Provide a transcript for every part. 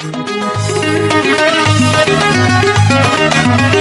Thank you.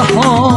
Oh. home.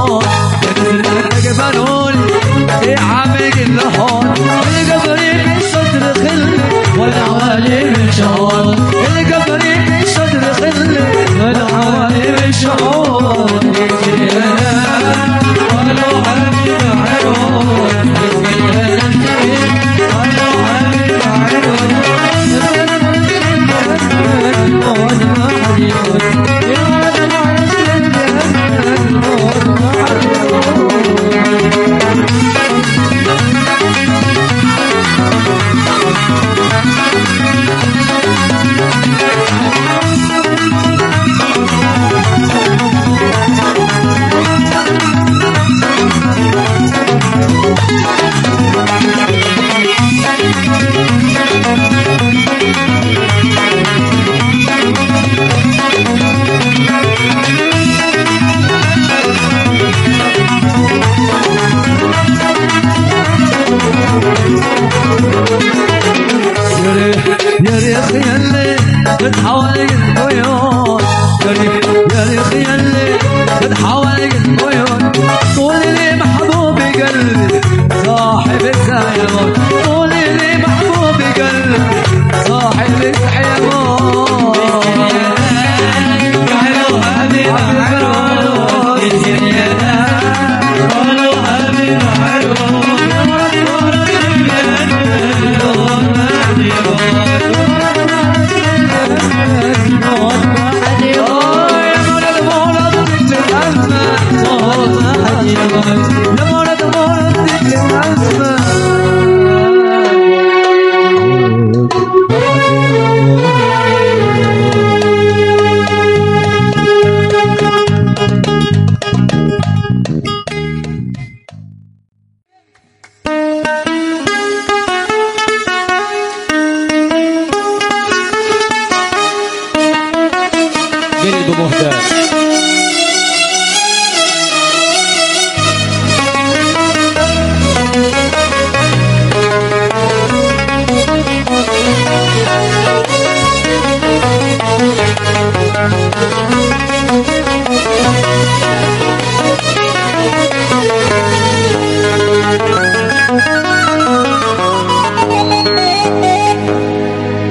الطبيب مهتاج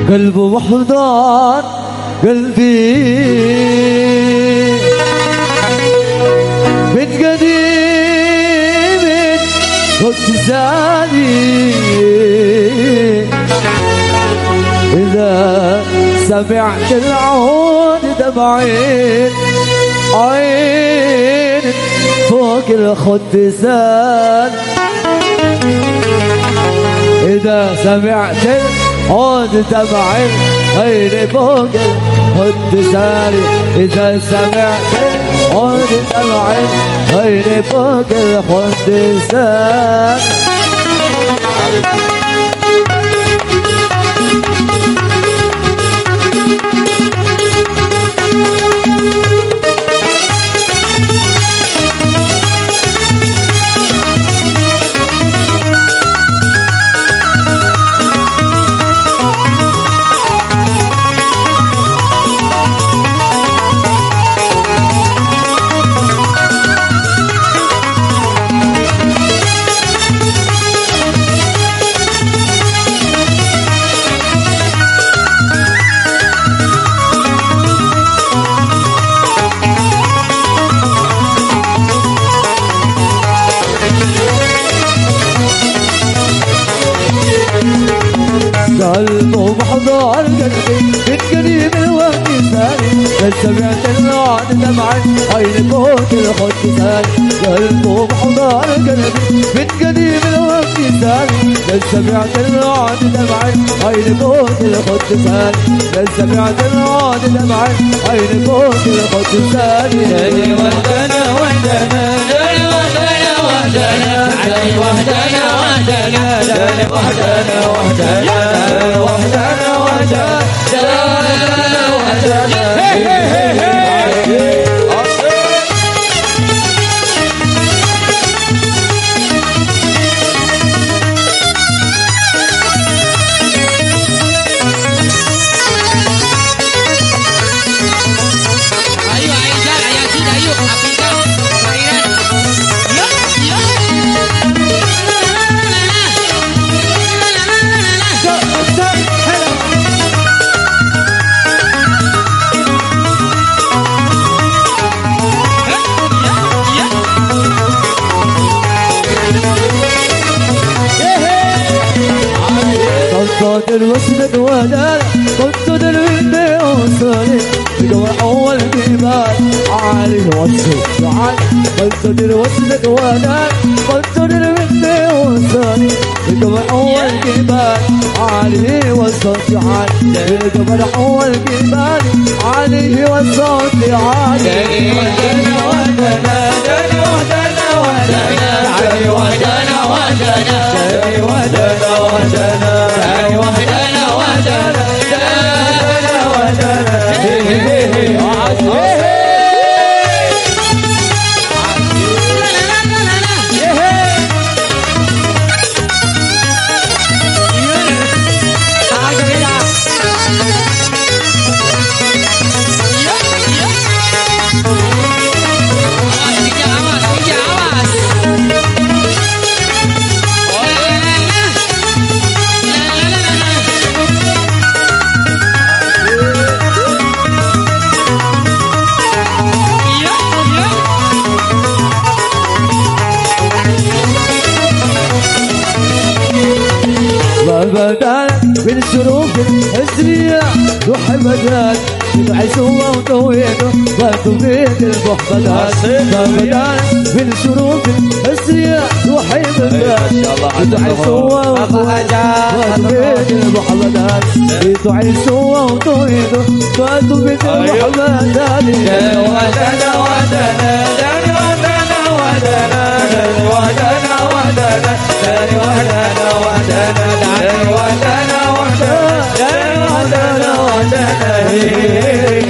قلبي وحدان قلبي وقت زاني إذا سمعت العود دمعين عين فوق الخدسان إذا سمعت العود دمعين عين فوق الخدسان إذا سمعت العود دمعين عين فوق الخدسان قلبه ثاني قلبه محضر قلبي من قريب الوقت الثاني. بل سمعت الرعد دمع عين فوق الخد ثاني بل سمعت الرعد دمع عين فوق الخد ثاني داني وحدنا وحدنا داني وحدنا وحدنا علي وحدنا وحدنا داني وحدنا وحدنا وحدنا وحدنا داني وحدنا الوسد ودار. صوت الوند وصلي. بقوى أول جبال عالي وصل عالي. صوت الوسد ودار. صوت الوند وصلي. بقوى أول جبال عالي وصوت عالي. بقوى أول جبال عالي وصوت عالي. داني وحدنا وحدنا داني وحدنا وحدنا علي وحدنا وحدنا وبدال من شروق الحزرية روح بدال يدعي سوا وطويله وتبيد المحبدات وبدال من شروق الحزرية روح بدال يدعي سوا وتبيد المحبدات يدعي سوا وطويله وتبيد المحبدات داني وحدنا وحدنا داني وحدنا وحدنا داني وحدنا وحدنا داني وحدنا وحدنا داني وحدنا وحدنا داني وحدنا وحدنا هي هي هي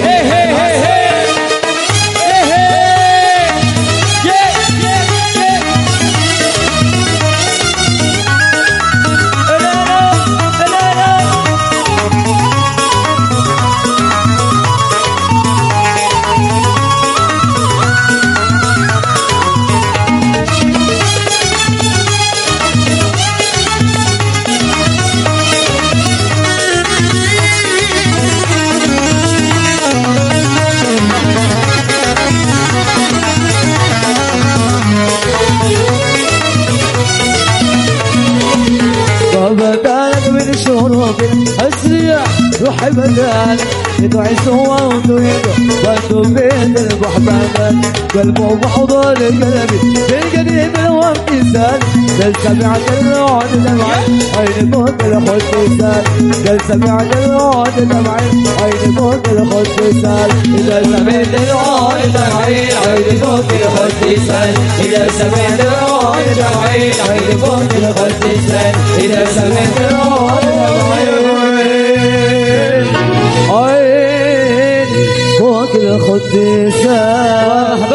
حبانا يدعي سوا وتهدو وانتو بين المحبانا قلبه بحضور قلبي بالقديم وامتثال دل سمعت الرعد دمعي عين موت الحب سال دل سمعت الرعد دمعي عين موت الحب سال إذا سمعت الرعد دمعي عين موت الحب سال إذا سمعت الرعد دمعي عين موت الحب سال إذا سمعت الرعد دمعي قدسا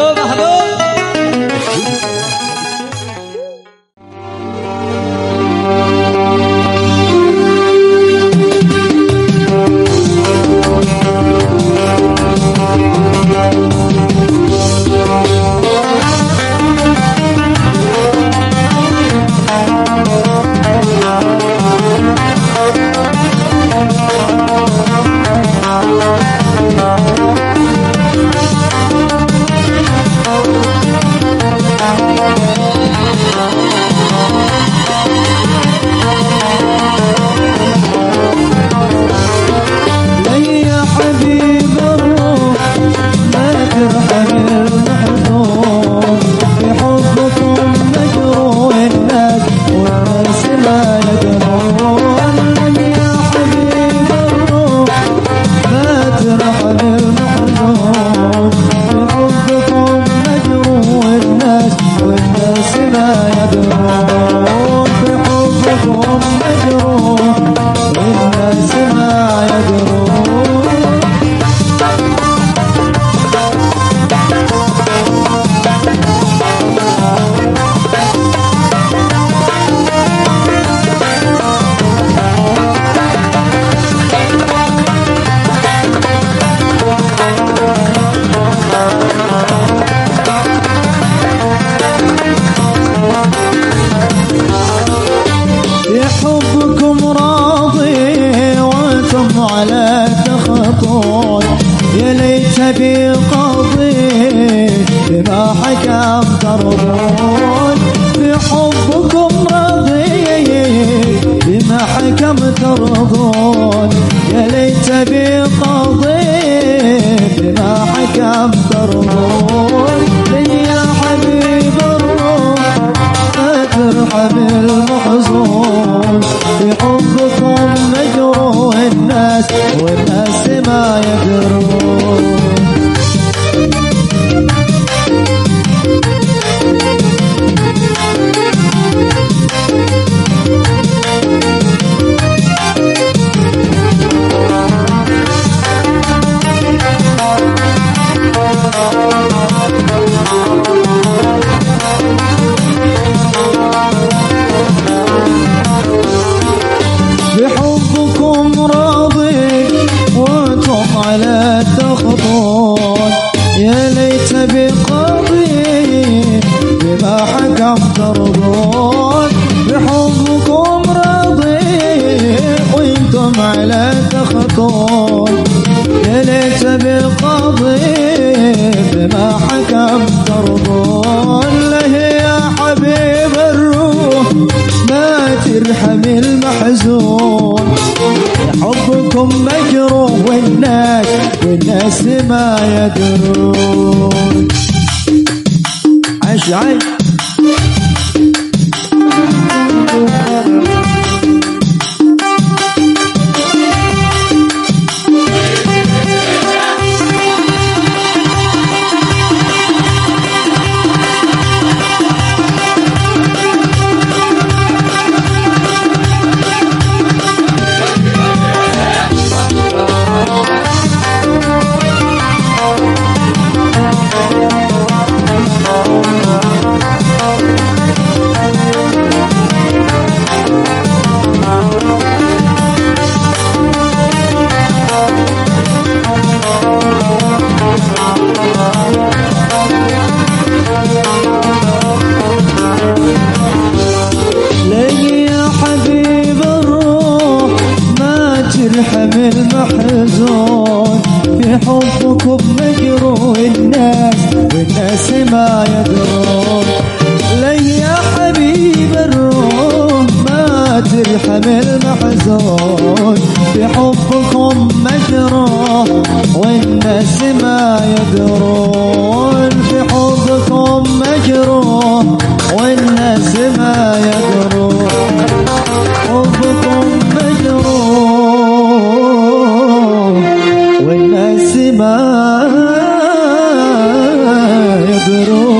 quiero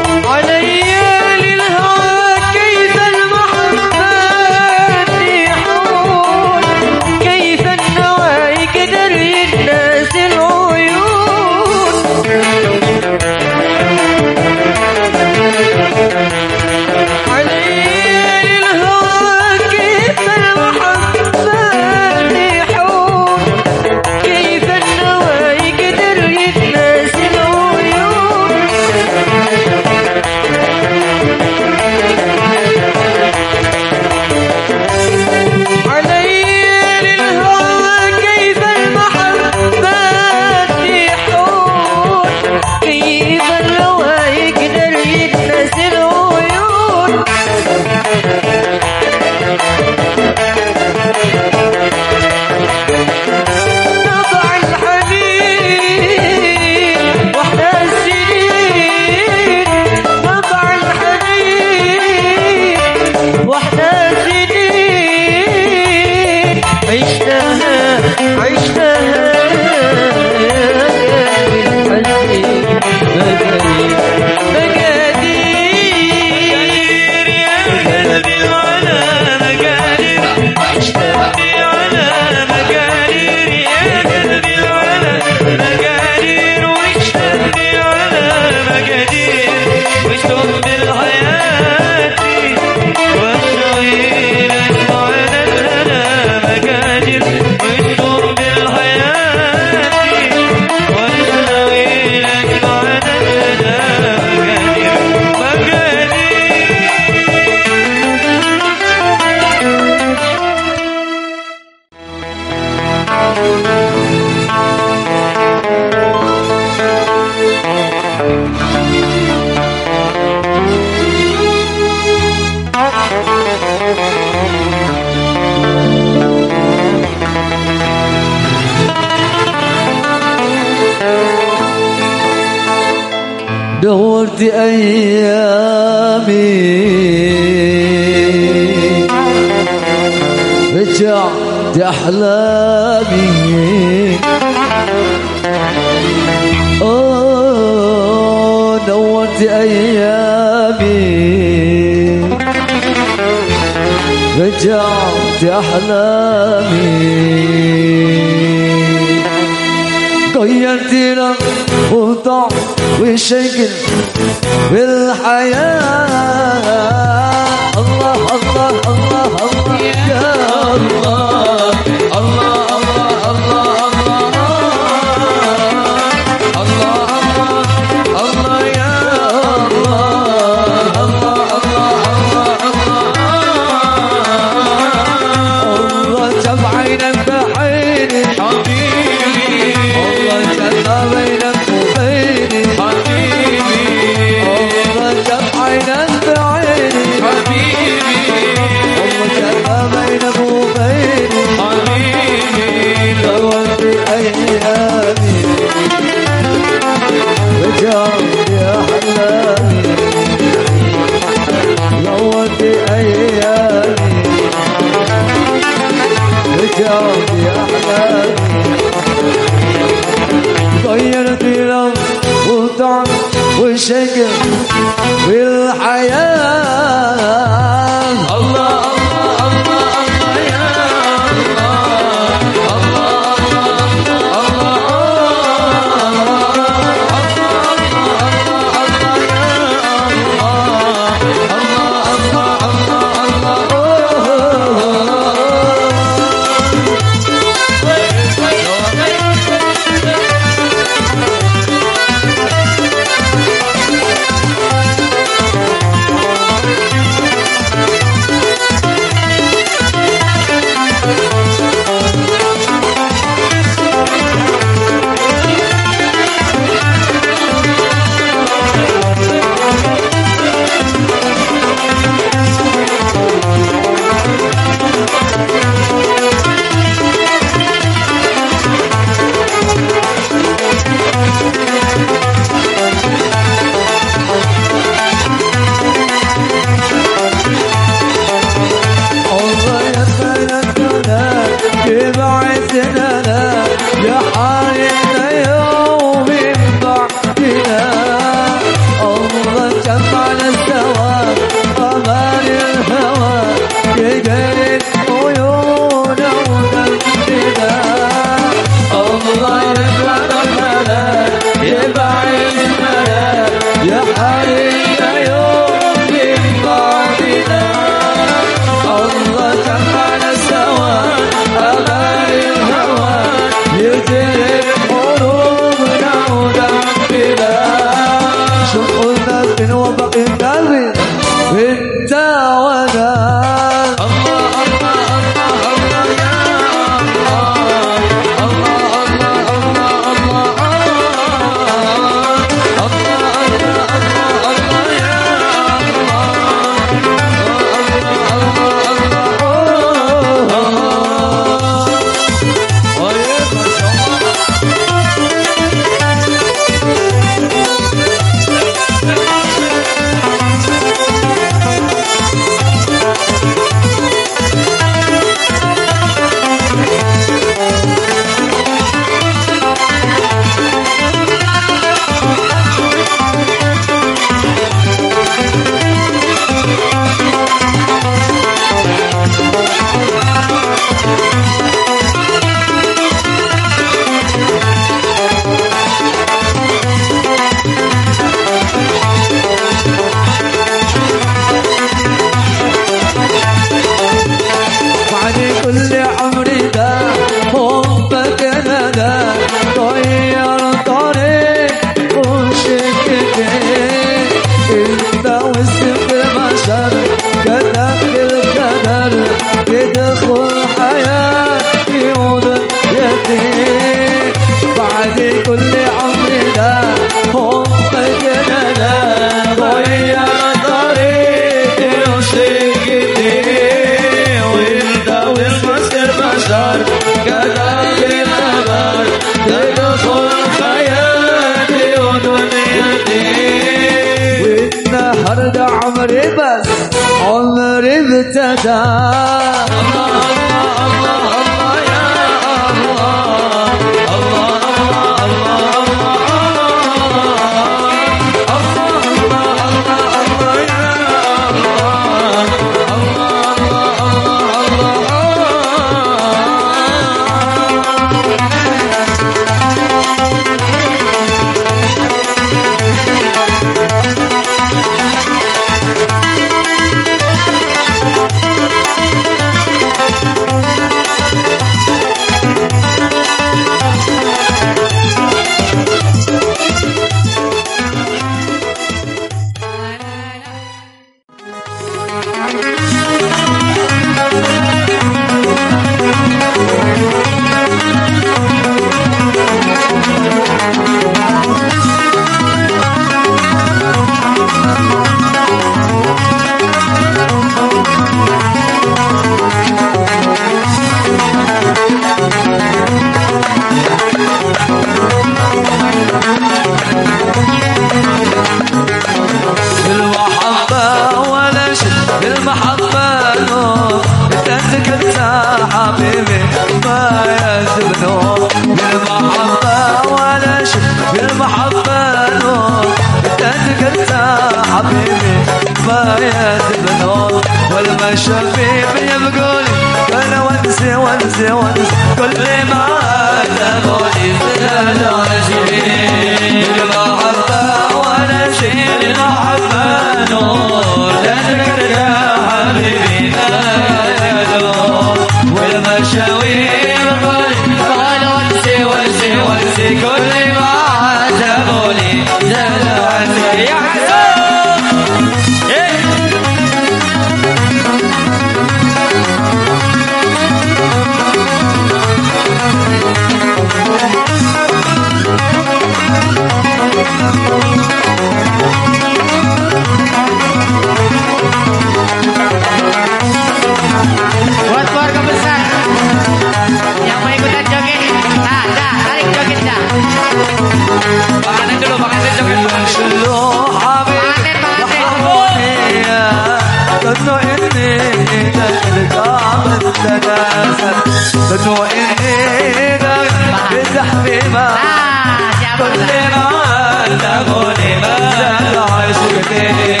do PT.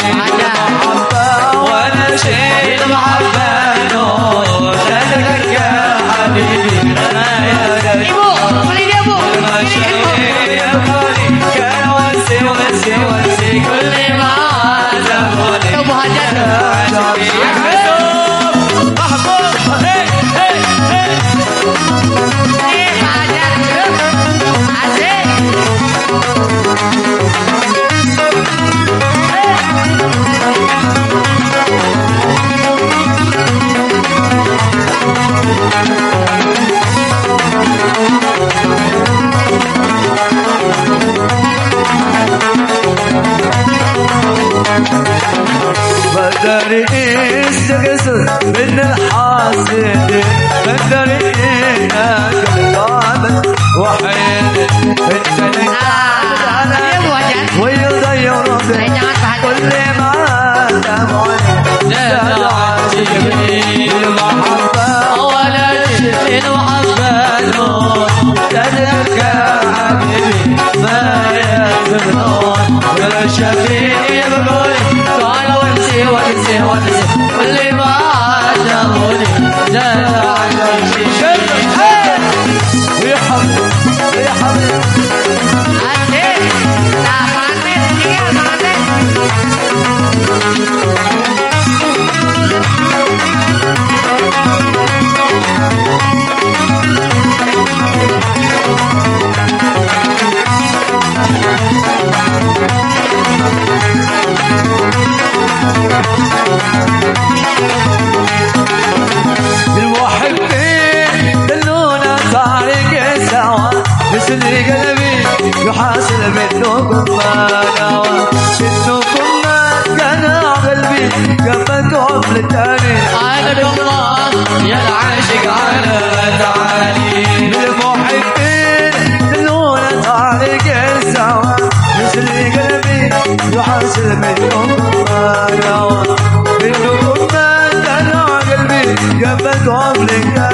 يسلي قلبي يحاسب يحاصر منكم فنوى انكم ما كان قلبي قبلتهم للتاني عالم الله يا العاشق على تعالي. للمحبين دلونا تعليق السوا يسلي قلبي يحاسب يحاصر منكم فنوى انكم ما كان قلبي قبلتهم للتاني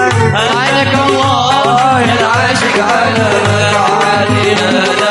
And I should Rabbi, Ya Rabbi, Ya Rabbi, Ya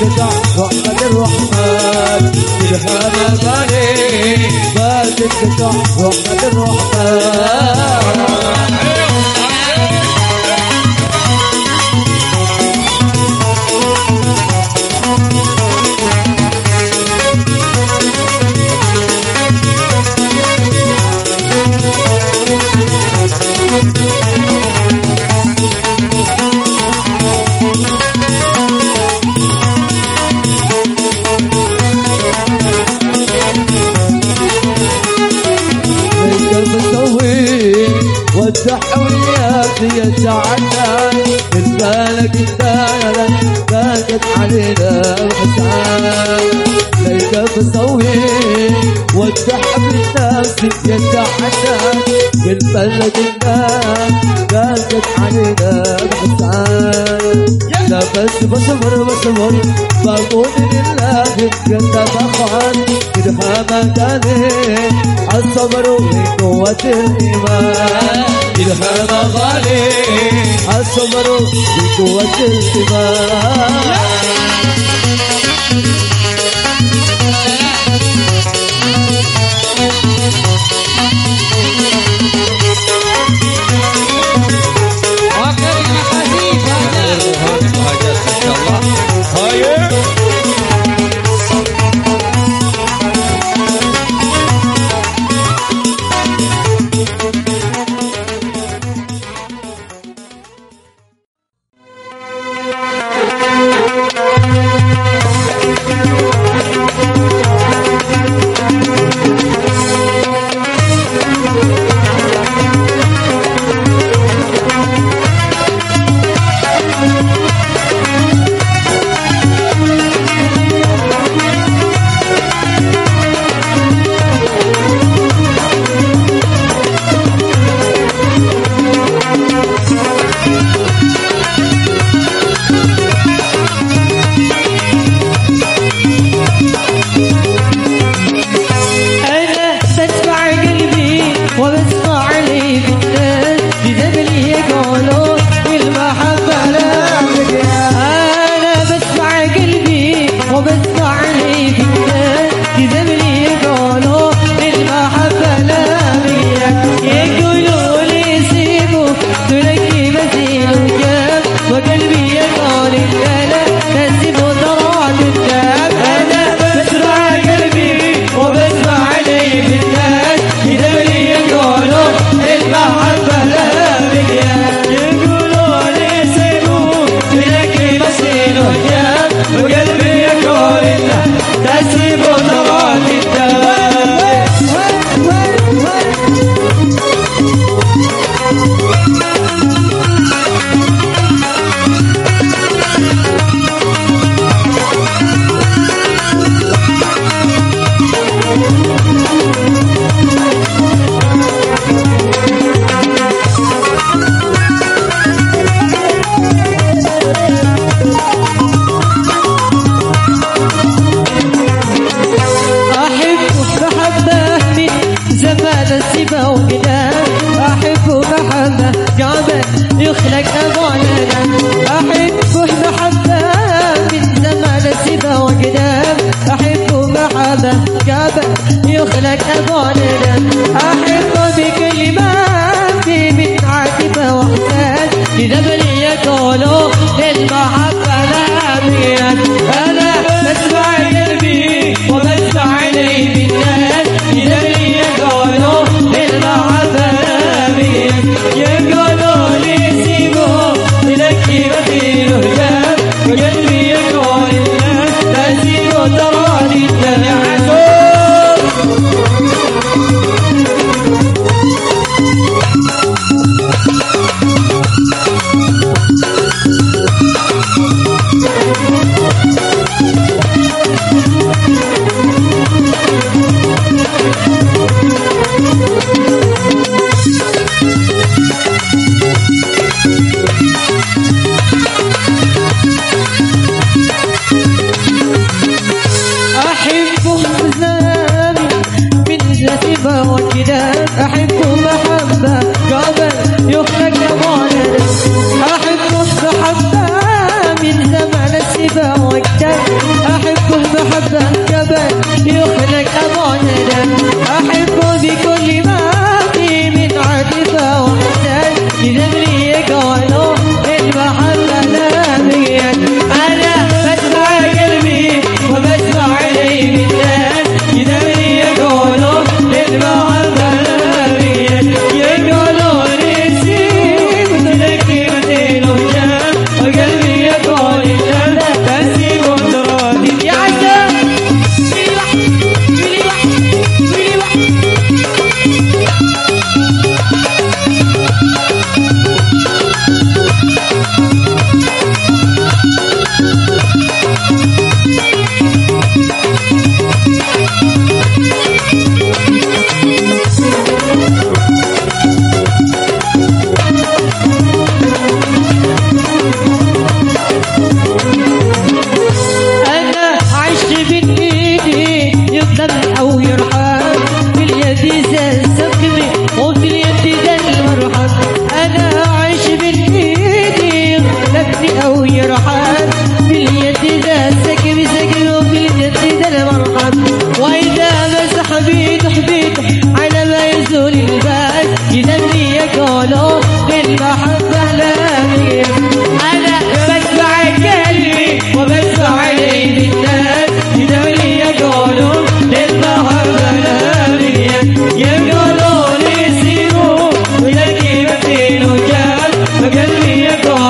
تدع وعد الرحمن إلهام بالي ما تدع وعد الرحمن الإيمان إلهام غالي الصبر بقوة الإيمان.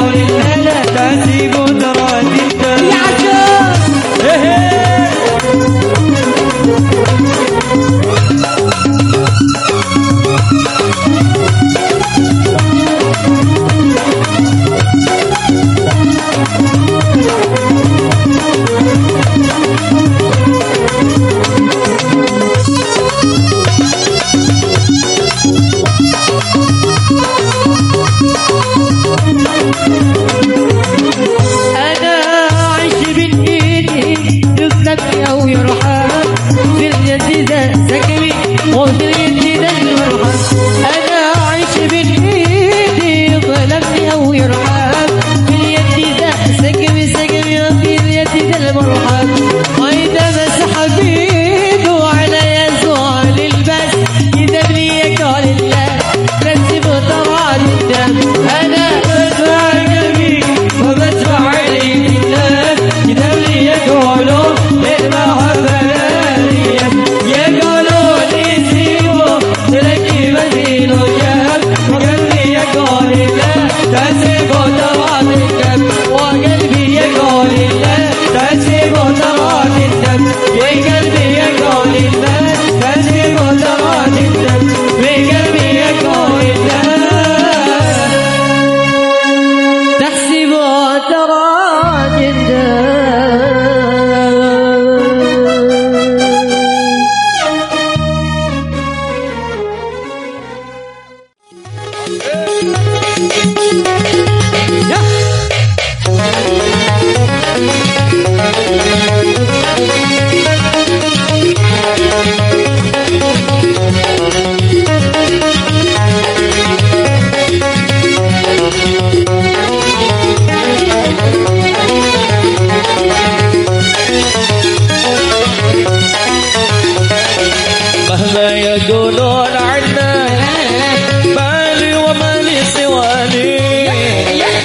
Oh, yeah.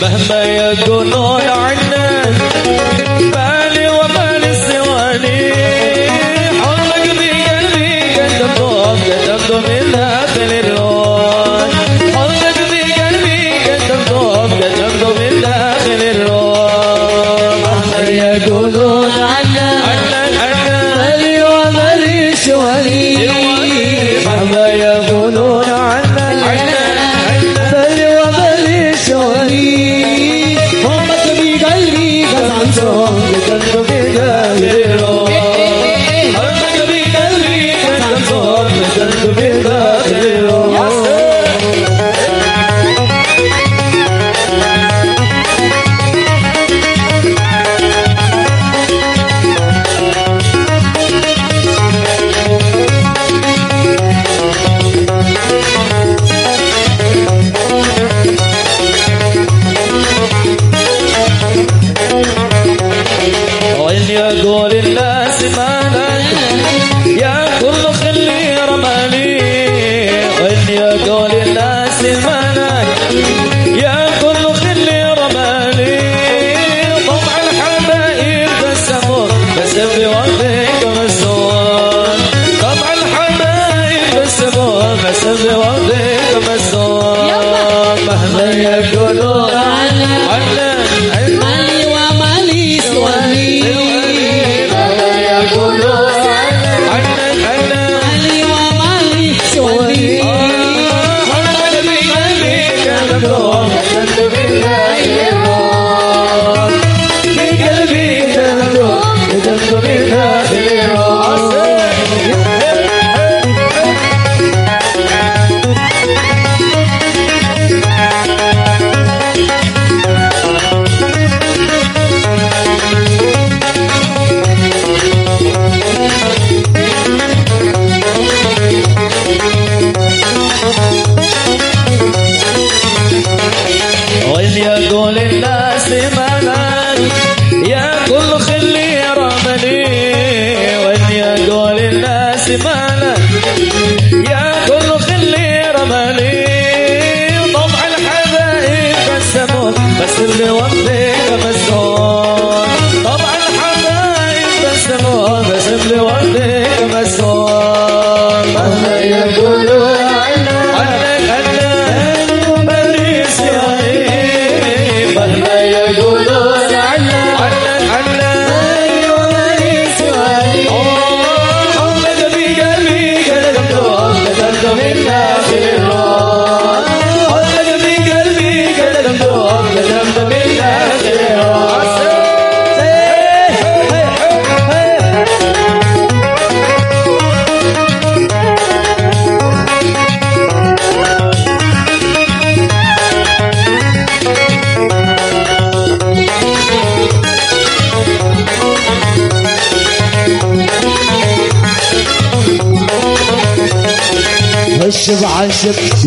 مهما يقولون عنا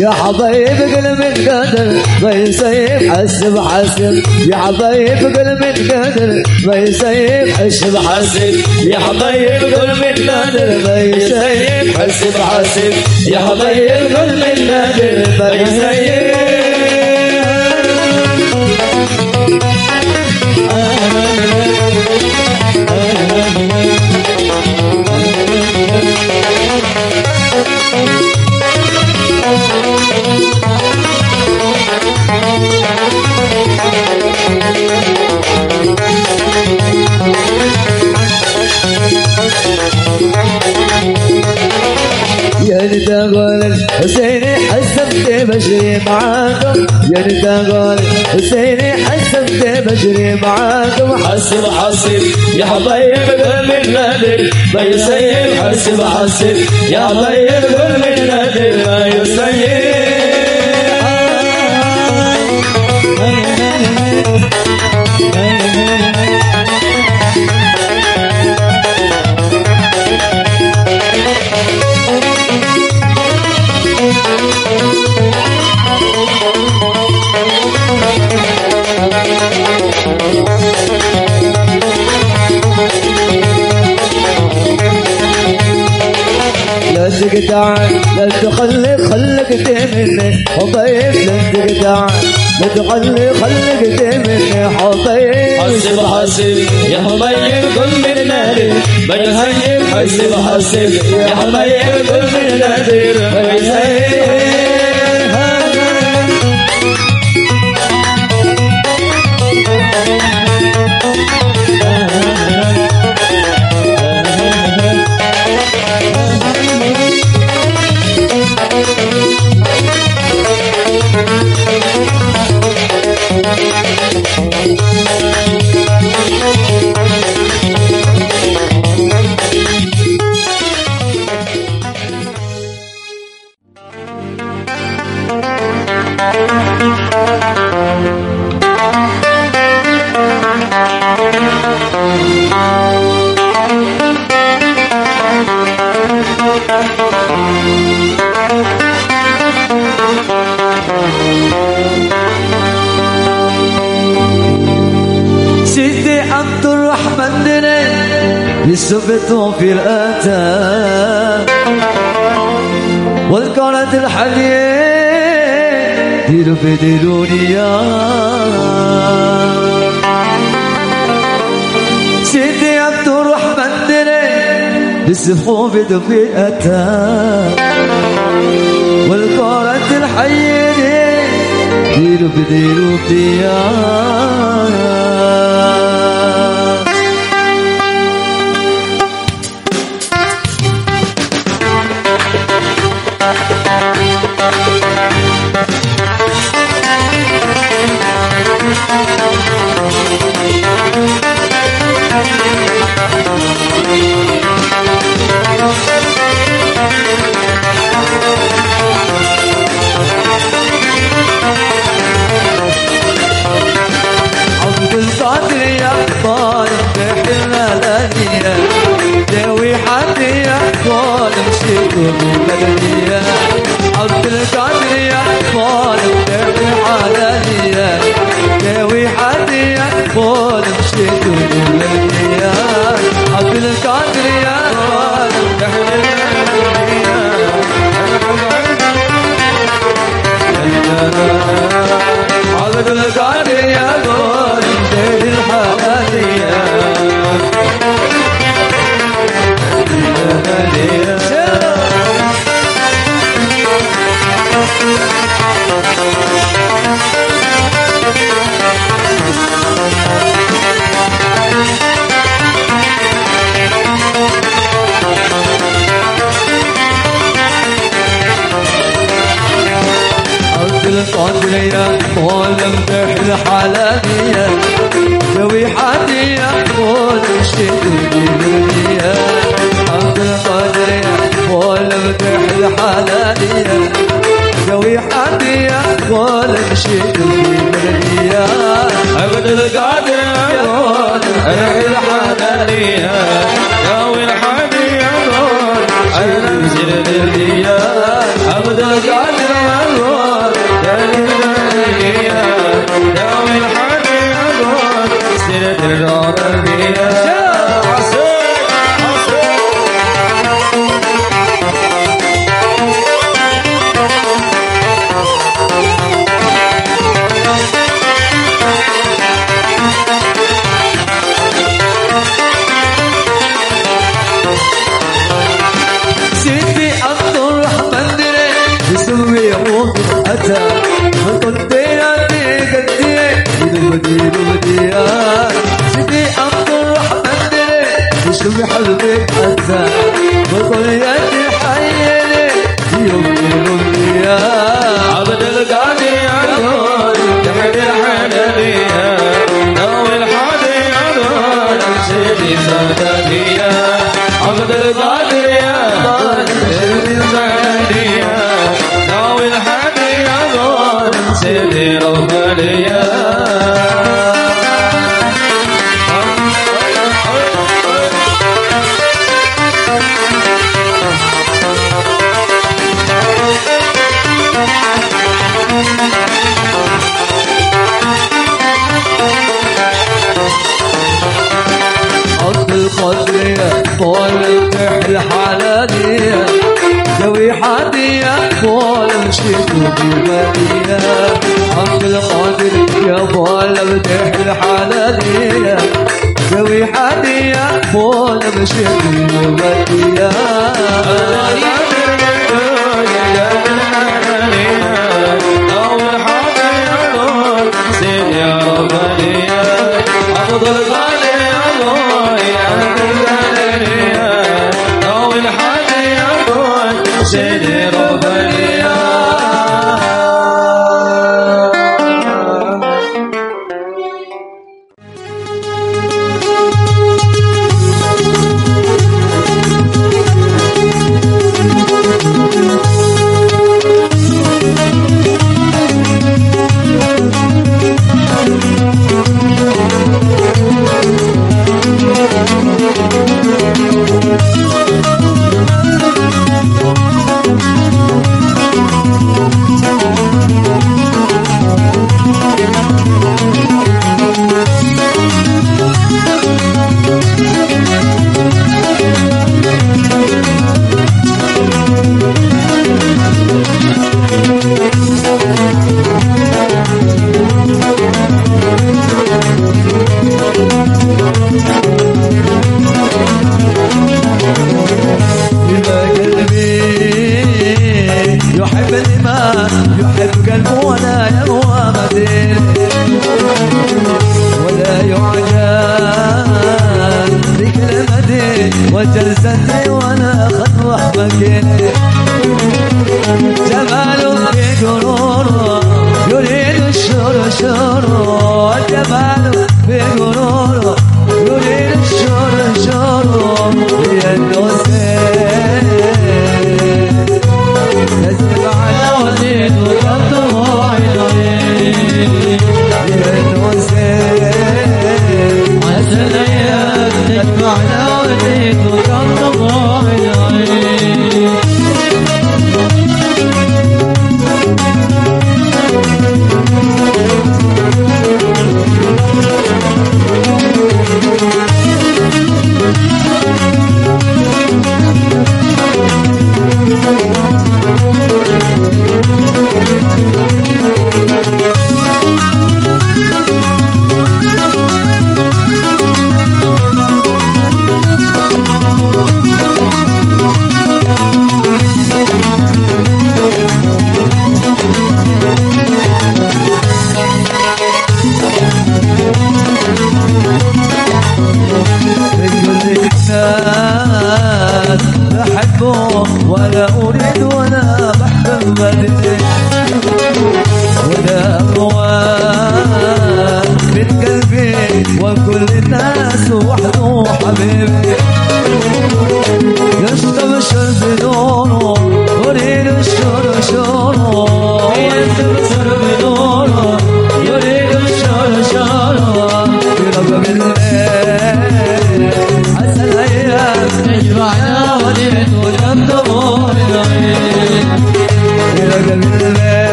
يا حبايب من قدر ما يسيب حسب حسب. يا حبايب من قدر ما يسيب حسب حسب. يا حبايب من نادر ما يسيب حسب حاسب يا حبايب من نادر ما يسيب. يا حسيني حسبت بشري معاكم يا ندغول حسيني حسبت بشري معاكم حسب حسب يا حبايب كل من نادر ما يسيب حسب حسب يا حبايب كل من نادر تقطع لا تخلي خلك تمني حبيب لا تقطع لا تخلي خلك تمني حبيب حسب حسب يا حبايب كل من نادر يسيب حسب حسب يا حبايب كل من نادر ما سبته في الأتى والكرة الحلية ديرو بدلونيا سيدي عبد الرحمن دري بالسفخو بدفي أتى والكرة الحية ديرو بدلونيا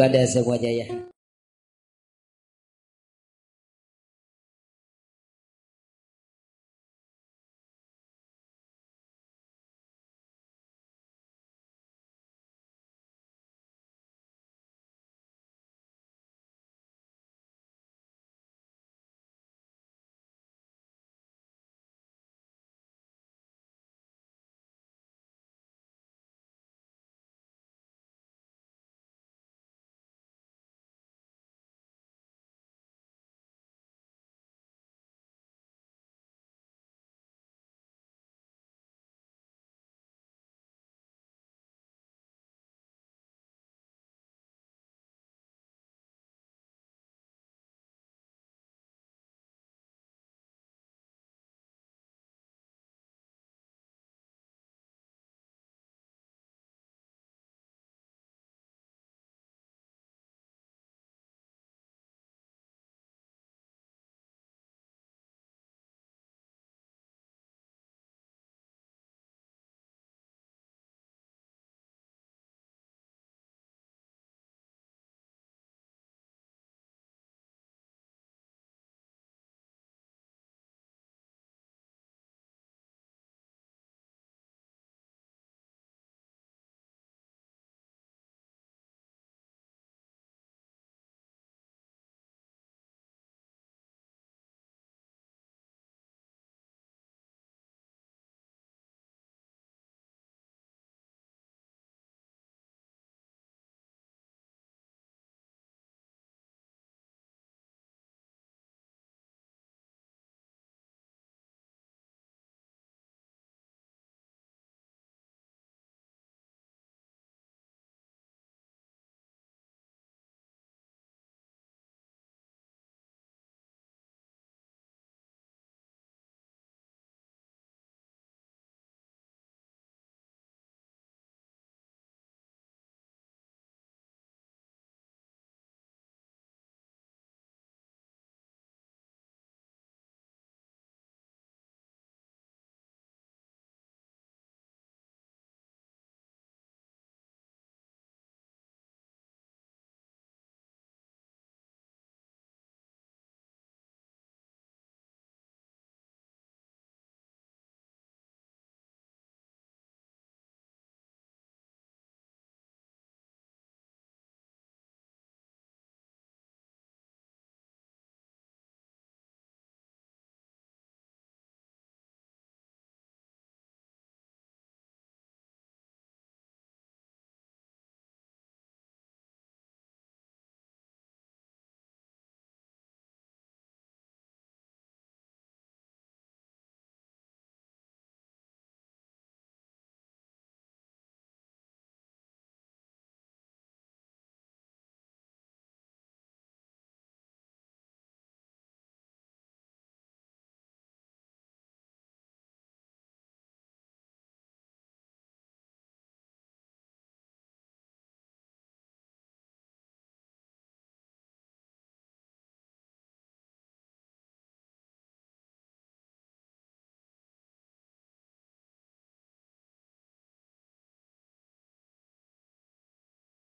juga ada semuanya ya.